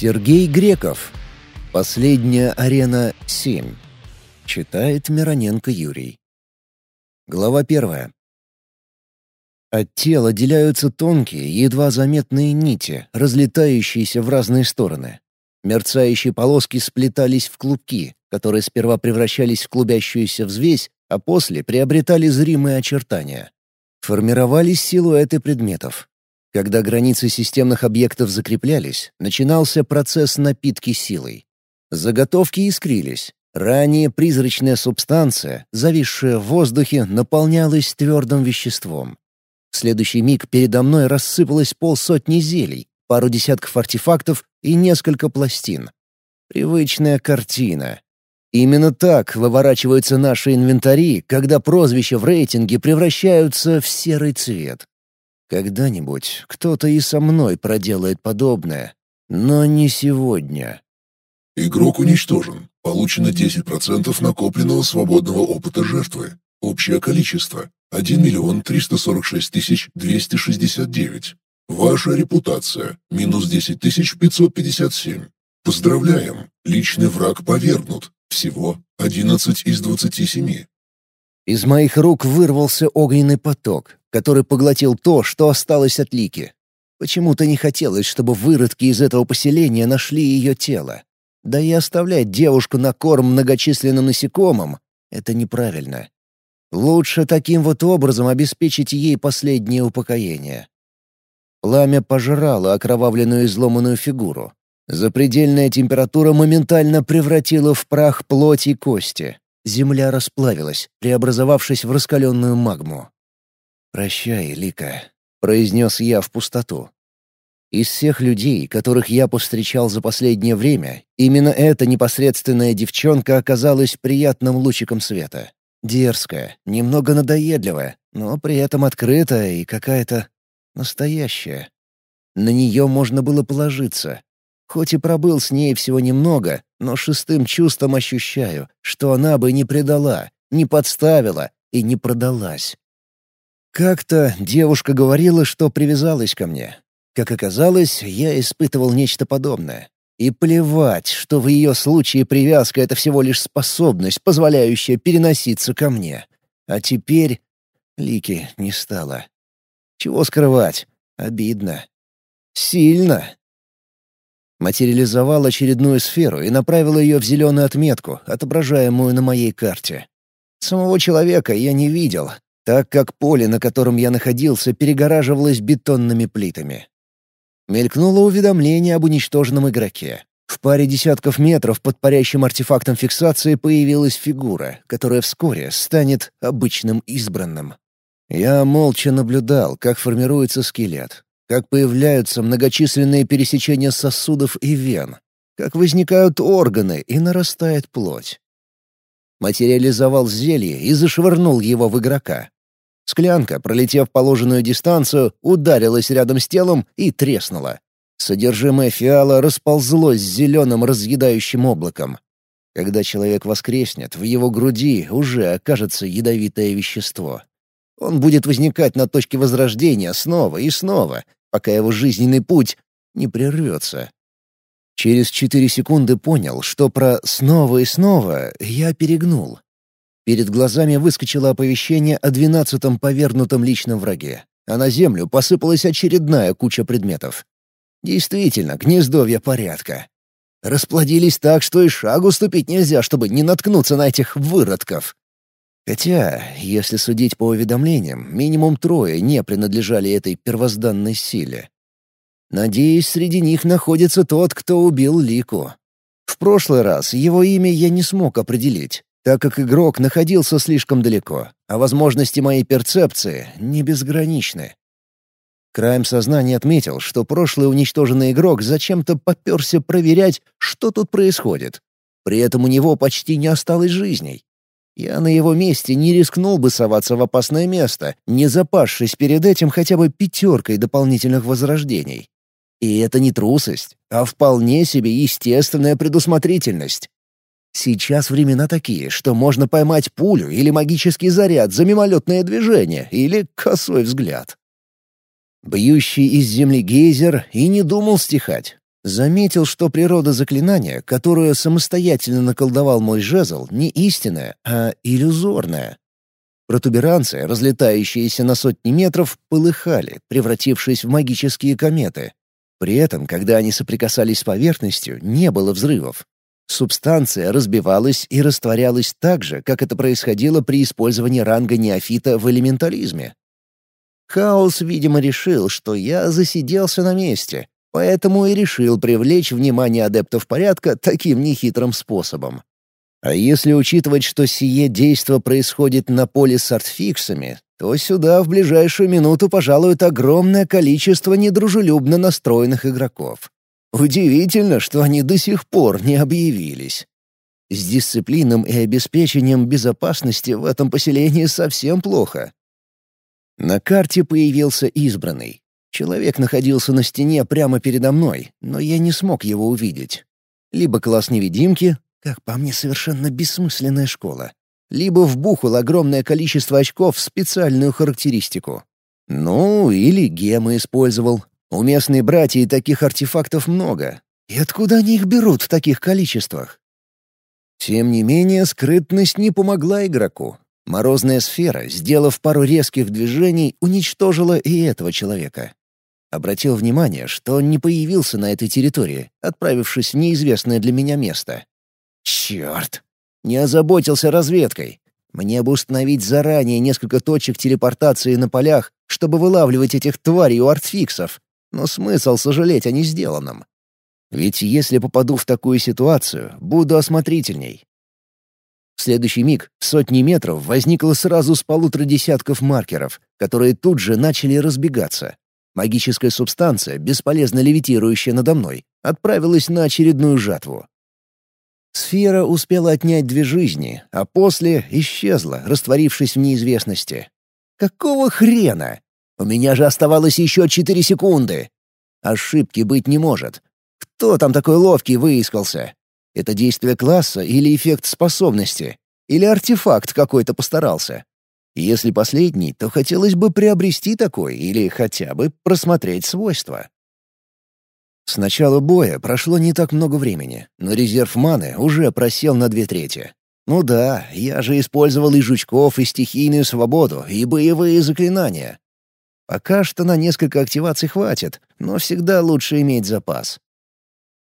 Сергей Греков. Последняя арена 7. Читает Мироненко Юрий. Глава первая. От тела отделяются тонкие, едва заметные нити, разлетающиеся в разные стороны. Мерцающие полоски сплетались в клубки, которые сперва превращались в клубящуюся взвесь, а после приобретали зримые очертания. Формировались силуэты предметов. Когда границы системных объектов закреплялись, начинался процесс напитки силой. Заготовки искрились. Ранее призрачная субстанция, зависшая в воздухе, наполнялась твердым веществом. В следующий миг передо мной рассыпалось полсотни зелий, пару десятков артефактов и несколько пластин. Привычная картина. Именно так выворачиваются наши инвентари, когда прозвища в рейтинге превращаются в серый цвет. Когда-нибудь кто-то и со мной проделает подобное, но не сегодня. Игрок уничтожен. Получено 10% накопленного свободного опыта жертвы. Общее количество — 1 миллион 346 тысяч 269. Ваша репутация — минус 10 тысяч 557. Поздравляем, личный враг повергнут. Всего 11 из 27. Из моих рук вырвался огненный поток, который поглотил то, что осталось от Лики. Почему-то не хотелось, чтобы выродки из этого поселения нашли ее тело. Да и оставлять девушку на корм многочисленным насекомым — это неправильно. Лучше таким вот образом обеспечить ей последнее упокоение. Пламя пожрало окровавленную изломанную фигуру. Запредельная температура моментально превратила в прах плоть и кости. Земля расплавилась, преобразовавшись в раскаленную магму. «Прощай, Лика», — произнес я в пустоту. Из всех людей, которых я повстречал за последнее время, именно эта непосредственная девчонка оказалась приятным лучиком света. Дерзкая, немного надоедливая, но при этом открытая и какая-то настоящая. На нее можно было положиться, Хоть и пробыл с ней всего немного, но шестым чувством ощущаю, что она бы не предала, не подставила и не продалась. Как-то девушка говорила, что привязалась ко мне. Как оказалось, я испытывал нечто подобное. И плевать, что в ее случае привязка — это всего лишь способность, позволяющая переноситься ко мне. А теперь Лики не стало. Чего скрывать? Обидно. Сильно материализовал очередную сферу и направил ее в зеленую отметку, отображаемую на моей карте. Самого человека я не видел, так как поле, на котором я находился, перегораживалось бетонными плитами. Мелькнуло уведомление об уничтоженном игроке. В паре десятков метров под парящим артефактом фиксации появилась фигура, которая вскоре станет обычным избранным. Я молча наблюдал, как формируется скелет, как появляются многочисленные пересечения сосудов и вен, как возникают органы и нарастает плоть. Материализовал зелье и зашвырнул его в игрока. Склянка, пролетев положенную дистанцию, ударилась рядом с телом и треснула. Содержимое фиала расползлось зеленым разъедающим облаком. Когда человек воскреснет, в его груди уже окажется ядовитое вещество. Он будет возникать на точке возрождения снова и снова, пока его жизненный путь не прервется. Через четыре секунды понял, что про «снова и снова» я перегнул. Перед глазами выскочило оповещение о двенадцатом повернутом личном враге, а на землю посыпалась очередная куча предметов. Действительно, гнездовье порядка. Расплодились так, что и шагу ступить нельзя, чтобы не наткнуться на этих выродков. Хотя, если судить по уведомлениям, минимум трое не принадлежали этой первозданной силе. Надеюсь, среди них находится тот, кто убил Лику. В прошлый раз его имя я не смог определить, так как игрок находился слишком далеко, а возможности моей перцепции не безграничны. Краем сознания отметил, что прошлый уничтоженный игрок зачем-то поперся проверять, что тут происходит. При этом у него почти не осталось жизней. Я на его месте не рискнул бы соваться в опасное место, не запасшись перед этим хотя бы пятеркой дополнительных возрождений. И это не трусость, а вполне себе естественная предусмотрительность. Сейчас времена такие, что можно поймать пулю или магический заряд за мимолетное движение или косой взгляд. Бьющий из земли гейзер и не думал стихать. Заметил, что природа заклинания, которую самостоятельно наколдовал мой жезл, не истинная, а иллюзорная. Протуберанцы, разлетающиеся на сотни метров, полыхали, превратившись в магические кометы. При этом, когда они соприкасались с поверхностью, не было взрывов. Субстанция разбивалась и растворялась так же, как это происходило при использовании ранга неофита в элементализме. Хаос, видимо, решил, что я засиделся на месте, Поэтому и решил привлечь внимание адептов порядка таким нехитрым способом. А если учитывать, что сие действо происходит на поле с артфиксами, то сюда в ближайшую минуту пожалует огромное количество недружелюбно настроенных игроков. Удивительно, что они до сих пор не объявились. С дисциплином и обеспечением безопасности в этом поселении совсем плохо. На карте появился избранный. Человек находился на стене прямо передо мной, но я не смог его увидеть. Либо класс невидимки, как по мне совершенно бессмысленная школа, либо вбухал огромное количество очков в специальную характеристику. Ну, или гемы использовал. У местной братьи таких артефактов много. И откуда они их берут в таких количествах? Тем не менее, скрытность не помогла игроку. Морозная сфера, сделав пару резких движений, уничтожила и этого человека. Обратил внимание, что он не появился на этой территории, отправившись в неизвестное для меня место. Черт! Не озаботился разведкой. Мне бы установить заранее несколько точек телепортации на полях, чтобы вылавливать этих тварей у артфиксов. Но смысл сожалеть о несделанном. Ведь если попаду в такую ситуацию, буду осмотрительней. В следующий миг в сотни метров возникло сразу с полутора десятков маркеров, которые тут же начали разбегаться. Магическая субстанция, бесполезно левитирующая надо мной, отправилась на очередную жатву. Сфера успела отнять две жизни, а после исчезла, растворившись в неизвестности. Какого хрена? У меня же оставалось еще четыре секунды. Ошибки быть не может. Кто там такой ловкий выискался? Это действие класса или эффект способности? Или артефакт какой-то постарался? Если последний, то хотелось бы приобрести такой или хотя бы просмотреть свойства. С начала боя прошло не так много времени, но резерв маны уже просел на две трети. Ну да, я же использовал и жучков, и стихийную свободу, и боевые заклинания. Пока что на несколько активаций хватит, но всегда лучше иметь запас.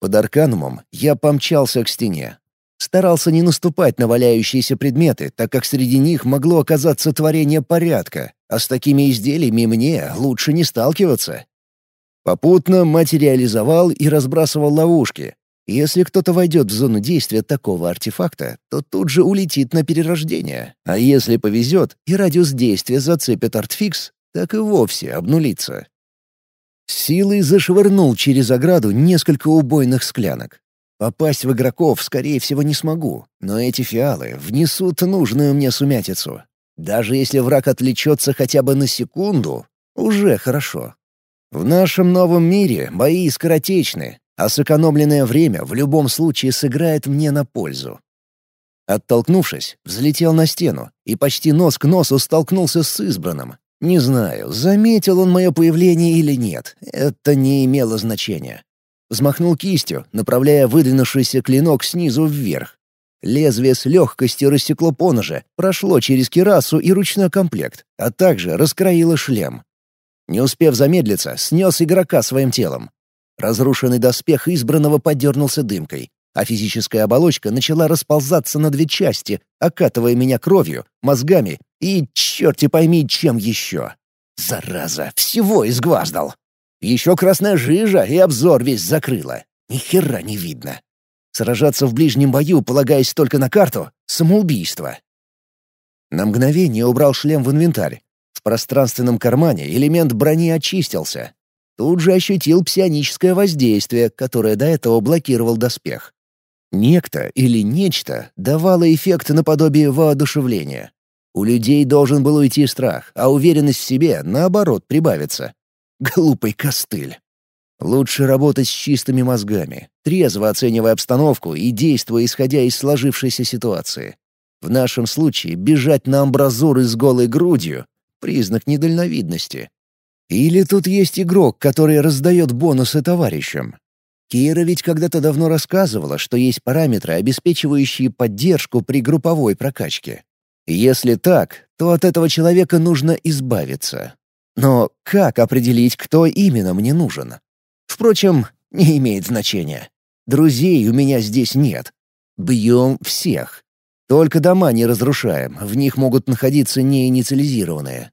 Под арканумом я помчался к стене, Старался не наступать на валяющиеся предметы, так как среди них могло оказаться творение порядка, а с такими изделиями мне лучше не сталкиваться. Попутно материализовал и разбрасывал ловушки. Если кто-то войдет в зону действия такого артефакта, то тут же улетит на перерождение. А если повезет и радиус действия зацепит артфикс, так и вовсе обнулится. Силой зашвырнул через ограду несколько убойных склянок. Попасть в игроков, скорее всего, не смогу, но эти фиалы внесут нужную мне сумятицу. Даже если враг отвлечется хотя бы на секунду, уже хорошо. В нашем новом мире бои скоротечны, а сэкономленное время в любом случае сыграет мне на пользу. Оттолкнувшись, взлетел на стену и почти нос к носу столкнулся с избранным. Не знаю, заметил он мое появление или нет, это не имело значения. Взмахнул кистью, направляя выдвинувшийся клинок снизу вверх. Лезвие с легкостью рассекло поножа, прошло через кирасу и ручной комплект, а также раскроило шлем. Не успев замедлиться, снес игрока своим телом. Разрушенный доспех избранного подернулся дымкой, а физическая оболочка начала расползаться на две части, окатывая меня кровью, мозгами и, черти пойми, чем еще. Зараза, всего изгваздал. Еще красная жижа и обзор весь закрыла. Ни хера не видно. Сражаться в ближнем бою, полагаясь только на карту — самоубийство. На мгновение убрал шлем в инвентарь. В пространственном кармане элемент брони очистился. Тут же ощутил псионическое воздействие, которое до этого блокировал доспех. Некто или нечто давало эффект наподобие воодушевления. У людей должен был уйти страх, а уверенность в себе, наоборот, прибавится. Глупый костыль. Лучше работать с чистыми мозгами, трезво оценивая обстановку и действуя, исходя из сложившейся ситуации. В нашем случае бежать на амбразуры с голой грудью — признак недальновидности. Или тут есть игрок, который раздает бонусы товарищам. Кейра ведь когда-то давно рассказывала, что есть параметры, обеспечивающие поддержку при групповой прокачке. Если так, то от этого человека нужно избавиться. Но как определить, кто именно мне нужен? Впрочем, не имеет значения. Друзей у меня здесь нет. Бьем всех. Только дома не разрушаем, в них могут находиться неинициализированные.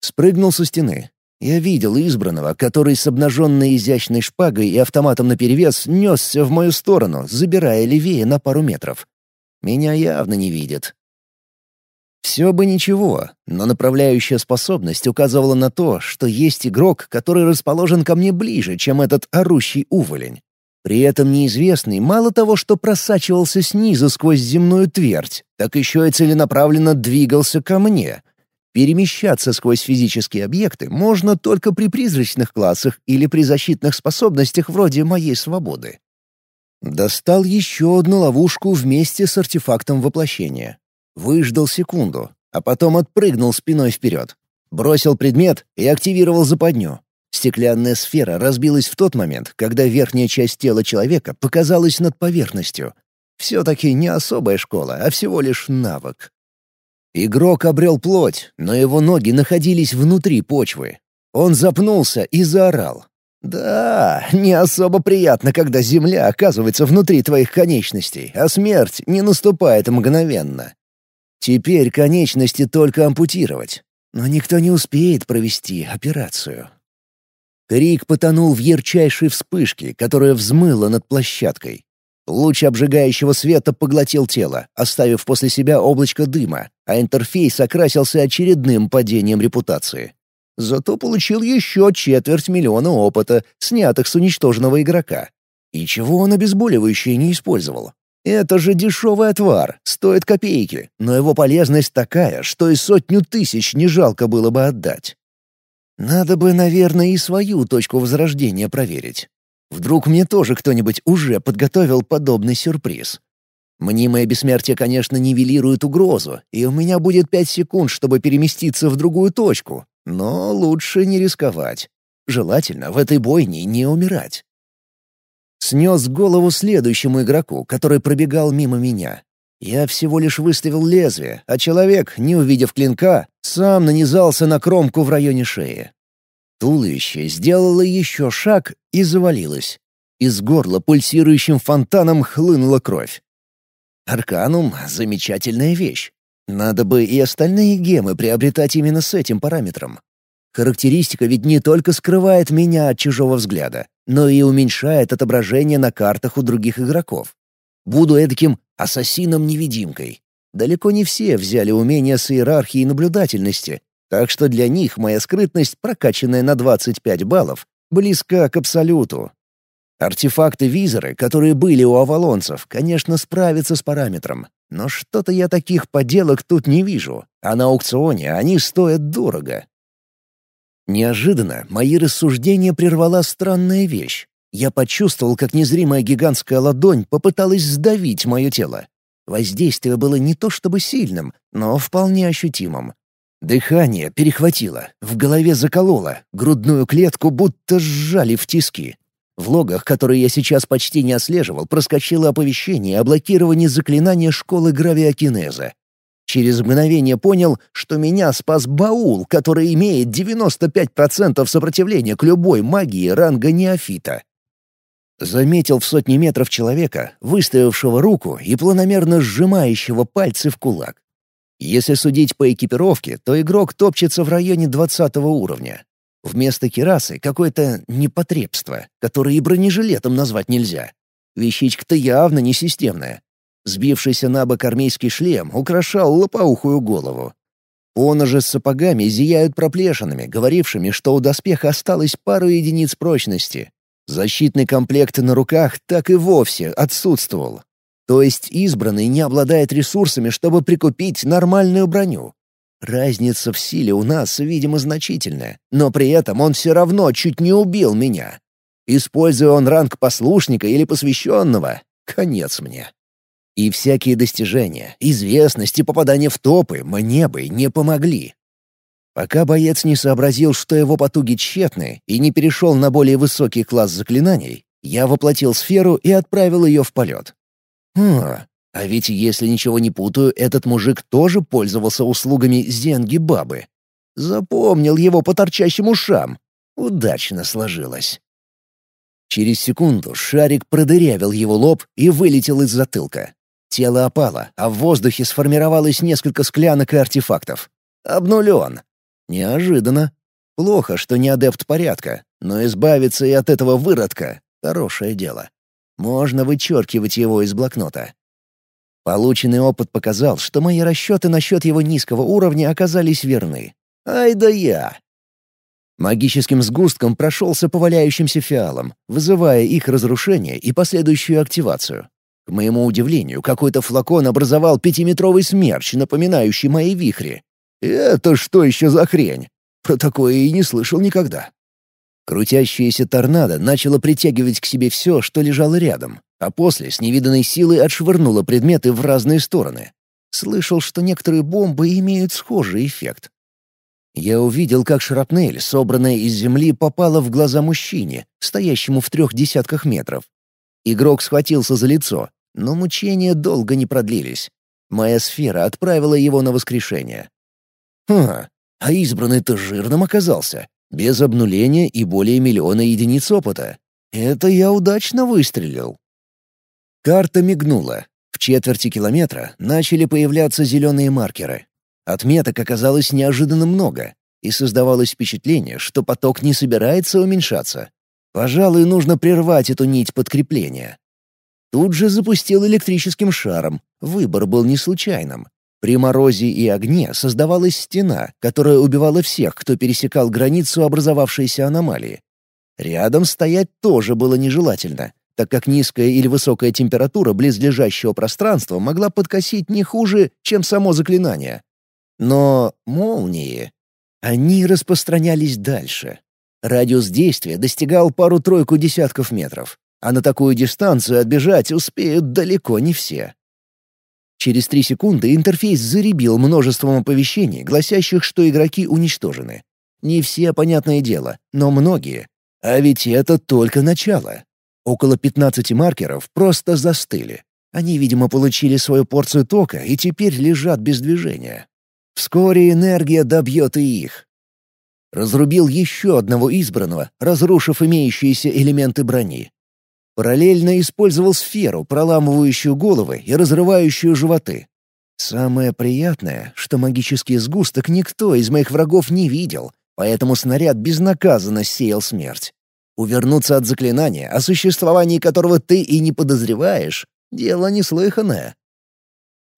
Спрыгнул со стены. Я видел избранного, который с обнаженной изящной шпагой и автоматом наперевес несся в мою сторону, забирая левее на пару метров. Меня явно не видит. Все бы ничего, но направляющая способность указывала на то, что есть игрок, который расположен ко мне ближе, чем этот орущий уволень. При этом неизвестный мало того, что просачивался снизу сквозь земную твердь, так еще и целенаправленно двигался ко мне. Перемещаться сквозь физические объекты можно только при призрачных классах или при защитных способностях вроде моей свободы. Достал еще одну ловушку вместе с артефактом воплощения. Выждал секунду, а потом отпрыгнул спиной вперед. Бросил предмет и активировал западню. Стеклянная сфера разбилась в тот момент, когда верхняя часть тела человека показалась над поверхностью. Все-таки не особая школа, а всего лишь навык. Игрок обрел плоть, но его ноги находились внутри почвы. Он запнулся и заорал. «Да, не особо приятно, когда земля оказывается внутри твоих конечностей, а смерть не наступает мгновенно. Теперь конечности только ампутировать, но никто не успеет провести операцию. Крик потонул в ярчайшей вспышке, которая взмыла над площадкой. Луч обжигающего света поглотил тело, оставив после себя облачко дыма, а интерфейс окрасился очередным падением репутации. Зато получил еще четверть миллиона опыта, снятых с уничтоженного игрока. И чего он обезболивающее не использовал? Это же дешевый отвар, стоит копейки, но его полезность такая, что и сотню тысяч не жалко было бы отдать. Надо бы, наверное, и свою точку возрождения проверить. Вдруг мне тоже кто-нибудь уже подготовил подобный сюрприз. Мнимое бессмертие, конечно, нивелирует угрозу, и у меня будет пять секунд, чтобы переместиться в другую точку, но лучше не рисковать. Желательно в этой бойне не умирать. Снес голову следующему игроку, который пробегал мимо меня. Я всего лишь выставил лезвие, а человек, не увидев клинка, сам нанизался на кромку в районе шеи. Туловище сделало еще шаг и завалилось. Из горла пульсирующим фонтаном хлынула кровь. Арканум — замечательная вещь. Надо бы и остальные гемы приобретать именно с этим параметром. Характеристика ведь не только скрывает меня от чужого взгляда, но и уменьшает отображение на картах у других игроков. Буду эдаким ассасином-невидимкой. Далеко не все взяли умения с иерархией наблюдательности, так что для них моя скрытность, прокачанная на 25 баллов, близка к абсолюту. Артефакты-визоры, которые были у авалонцев, конечно, справятся с параметром, но что-то я таких поделок тут не вижу, а на аукционе они стоят дорого. Неожиданно мои рассуждения прервала странная вещь. Я почувствовал, как незримая гигантская ладонь попыталась сдавить мое тело. Воздействие было не то чтобы сильным, но вполне ощутимым. Дыхание перехватило, в голове закололо, грудную клетку будто сжали в тиски. В логах, которые я сейчас почти не отслеживал, проскочило оповещение о блокировании заклинания школы гравиокинеза. Через мгновение понял, что меня спас баул, который имеет 95% сопротивления к любой магии ранга неофита. Заметил в сотни метров человека, выставившего руку и планомерно сжимающего пальцы в кулак. Если судить по экипировке, то игрок топчется в районе 20 уровня. Вместо кирасы какое-то непотребство, которое и бронежилетом назвать нельзя. Вещичка-то явно не системная. Сбившийся на бок армейский шлем украшал лопоухую голову. Поножи с сапогами зияют проплешинами, говорившими, что у доспеха осталось пару единиц прочности. Защитный комплект на руках так и вовсе отсутствовал. То есть избранный не обладает ресурсами, чтобы прикупить нормальную броню. Разница в силе у нас, видимо, значительная, но при этом он все равно чуть не убил меня. Используя он ранг послушника или посвященного, конец мне. И всякие достижения, известность и попадание в топы мне бы не помогли. Пока боец не сообразил, что его потуги тщетны, и не перешел на более высокий класс заклинаний, Я воплотил сферу и отправил ее в полет. Хм, а ведь если ничего не путаю, этот мужик тоже пользовался услугами Зенги-бабы. Запомнил его по торчащим ушам. Удачно сложилось. Через секунду шарик продырявил его лоб и вылетел из затылка. Тело опало, а в воздухе сформировалось несколько склянок и артефактов. Обнулен. Неожиданно. Плохо, что не адепт порядка, но избавиться и от этого выродка — хорошее дело. Можно вычеркивать его из блокнота. Полученный опыт показал, что мои расчеты насчет его низкого уровня оказались верны. Ай да я! Магическим сгустком прошелся по валяющимся фиалам, вызывая их разрушение и последующую активацию. К моему удивлению, какой-то флакон образовал пятиметровый смерч, напоминающий мои вихри. Это что еще за хрень? Про такое и не слышал никогда. Крутящаяся торнадо начала притягивать к себе все, что лежало рядом, а после с невиданной силой отшвырнула предметы в разные стороны. Слышал, что некоторые бомбы имеют схожий эффект. Я увидел, как шрапнель, собранная из земли, попала в глаза мужчине, стоящему в трех десятках метров. Игрок схватился за лицо, но мучения долго не продлились. Моя сфера отправила его на воскрешение. Ха, а избранный-то жирным оказался, без обнуления и более миллиона единиц опыта. Это я удачно выстрелил. Карта мигнула. В четверти километра начали появляться зеленые маркеры. Отметок оказалось неожиданно много, и создавалось впечатление, что поток не собирается уменьшаться. Пожалуй, нужно прервать эту нить подкрепления. Тут же запустил электрическим шаром. Выбор был не случайным. При морозе и огне создавалась стена, которая убивала всех, кто пересекал границу образовавшейся аномалии. Рядом стоять тоже было нежелательно, так как низкая или высокая температура близлежащего пространства могла подкосить не хуже, чем само заклинание. Но молнии... Они распространялись дальше. Радиус действия достигал пару-тройку десятков метров, а на такую дистанцию отбежать успеют далеко не все. Через три секунды интерфейс заребил множеством оповещений, гласящих, что игроки уничтожены. Не все, понятное дело, но многие. А ведь это только начало. Около 15 маркеров просто застыли. Они, видимо, получили свою порцию тока и теперь лежат без движения. Вскоре энергия добьет и их. Разрубил еще одного избранного, разрушив имеющиеся элементы брони. Параллельно использовал сферу, проламывающую головы и разрывающую животы. Самое приятное, что магический сгусток никто из моих врагов не видел, поэтому снаряд безнаказанно сеял смерть. Увернуться от заклинания, о существовании которого ты и не подозреваешь, дело неслыханное.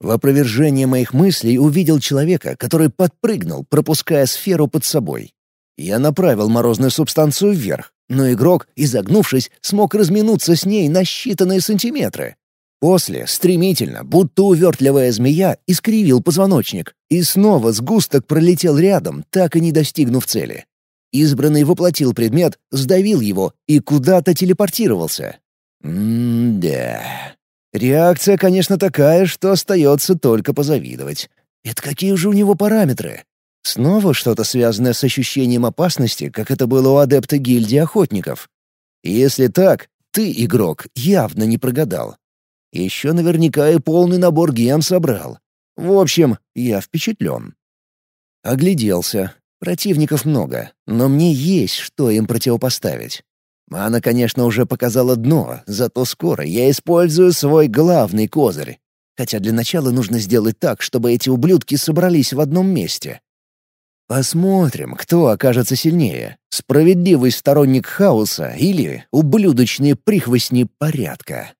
В опровержение моих мыслей увидел человека, который подпрыгнул, пропуская сферу под собой. Я направил морозную субстанцию вверх, но игрок, изогнувшись, смог разминуться с ней на считанные сантиметры. После, стремительно, будто увертливая змея, искривил позвоночник, и снова сгусток пролетел рядом, так и не достигнув цели. Избранный воплотил предмет, сдавил его и куда-то телепортировался. М-да. Реакция, конечно, такая, что остается только позавидовать. Это какие же у него параметры? Снова что-то связанное с ощущением опасности, как это было у адепта гильдии охотников? Если так, ты, игрок, явно не прогадал. Еще наверняка и полный набор гем собрал. В общем, я впечатлен. Огляделся. Противников много, но мне есть что им противопоставить. Мана, конечно, уже показала дно, зато скоро я использую свой главный козырь. Хотя для начала нужно сделать так, чтобы эти ублюдки собрались в одном месте. Посмотрим, кто окажется сильнее — справедливый сторонник хаоса или ублюдочные прихвостни порядка.